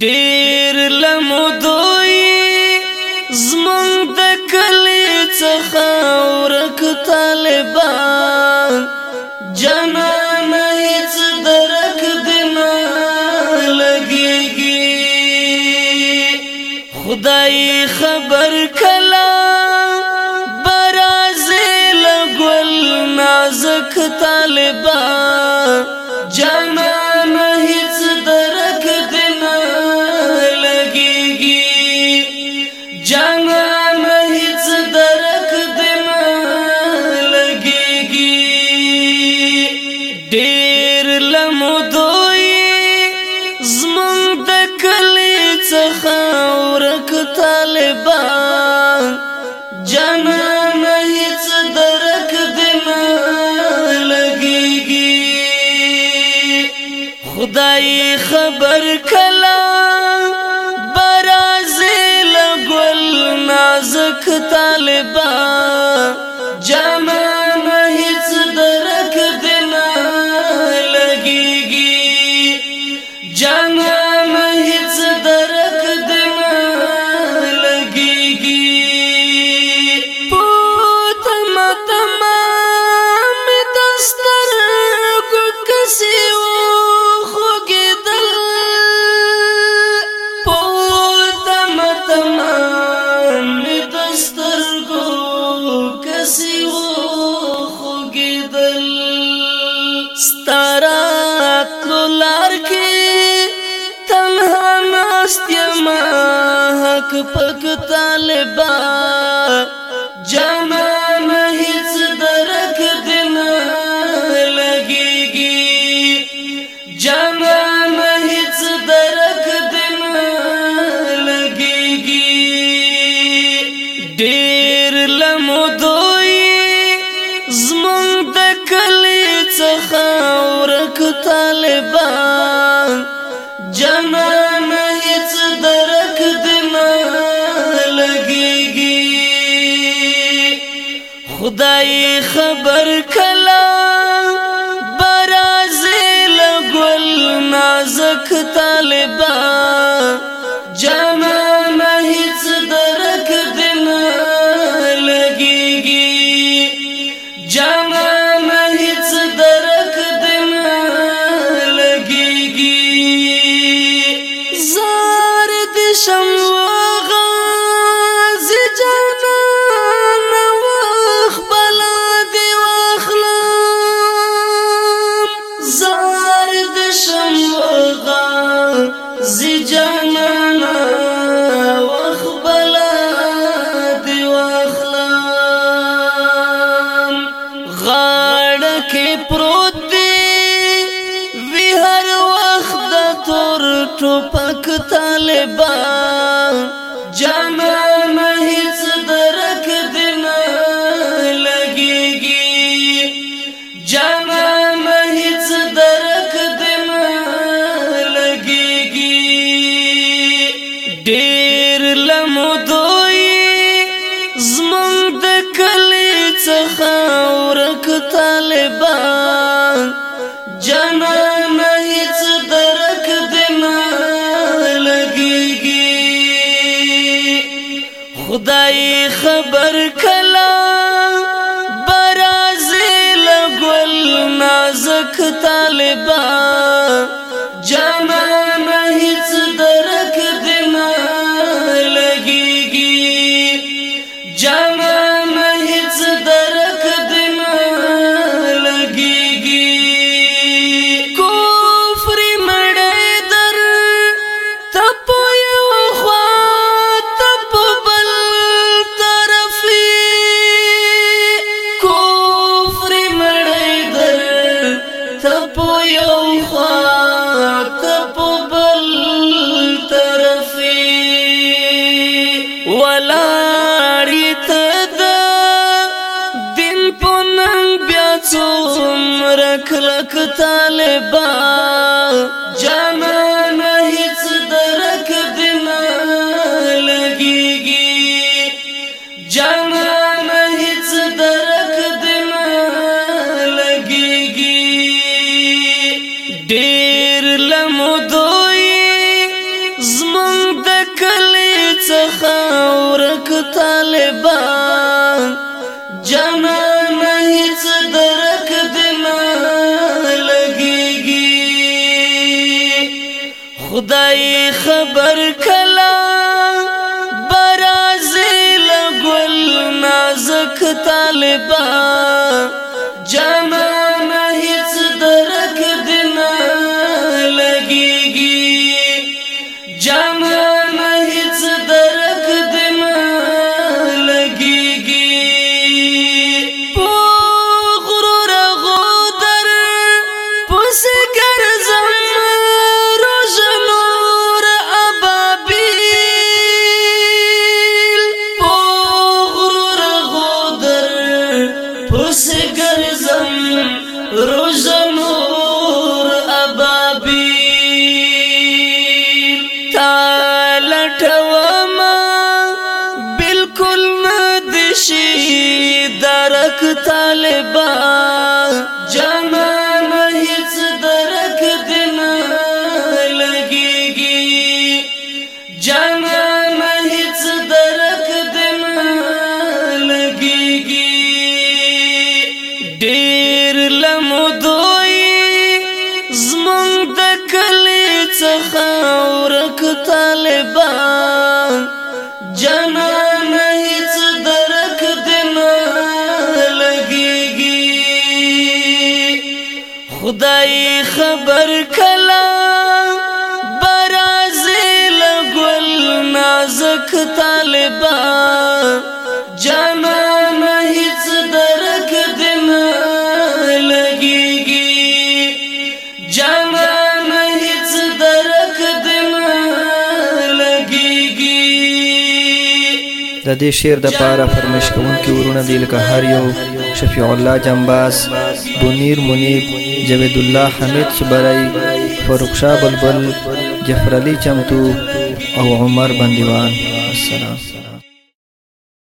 ډیر لمدوی زمون د کلی څخه ورک طالبان جنان هیڅ درک دینا لګیږي خدای خبر کلا برازل ګل نازک طالبان څخه ورک طالبان جانا نه هیڅ درک دنا لګيږي خدای خبر کلا برازل ګل نازک طالبان دسی و خوگیدل ستارات لولار کی تنها ناست یما حق پک طالبا جانا نهیچ درک دینا لگیگی جانا نهیچ درک دینا لگیگی دیر څخه ورک طالبان جنان هیڅ درک دنا لګيږي خدای خبر some د تور ټوپک طالبان طالبان پاک طالبا جانا هیڅ درک بنا لګيږي جانا هیڅ درک بنا لګيږي ډېر لمدوي زمون د کلی څخه ورک طالبا جانا خدای خبر کلا برازل گل نازک طالبان څخه ورک طالبان جنان هیڅ درک دن لګيږي خدای خبر کلا برازیل ګل نازک طالبان د دې شعر د پاره فرمایش کوونکي ورونه دی لکه هر یو شفیع الله جنباس بنیر منیب جوید الله حمید صبرای فاروق شاه بلبل جعفر علی چمتو او عمر بندیوان السلام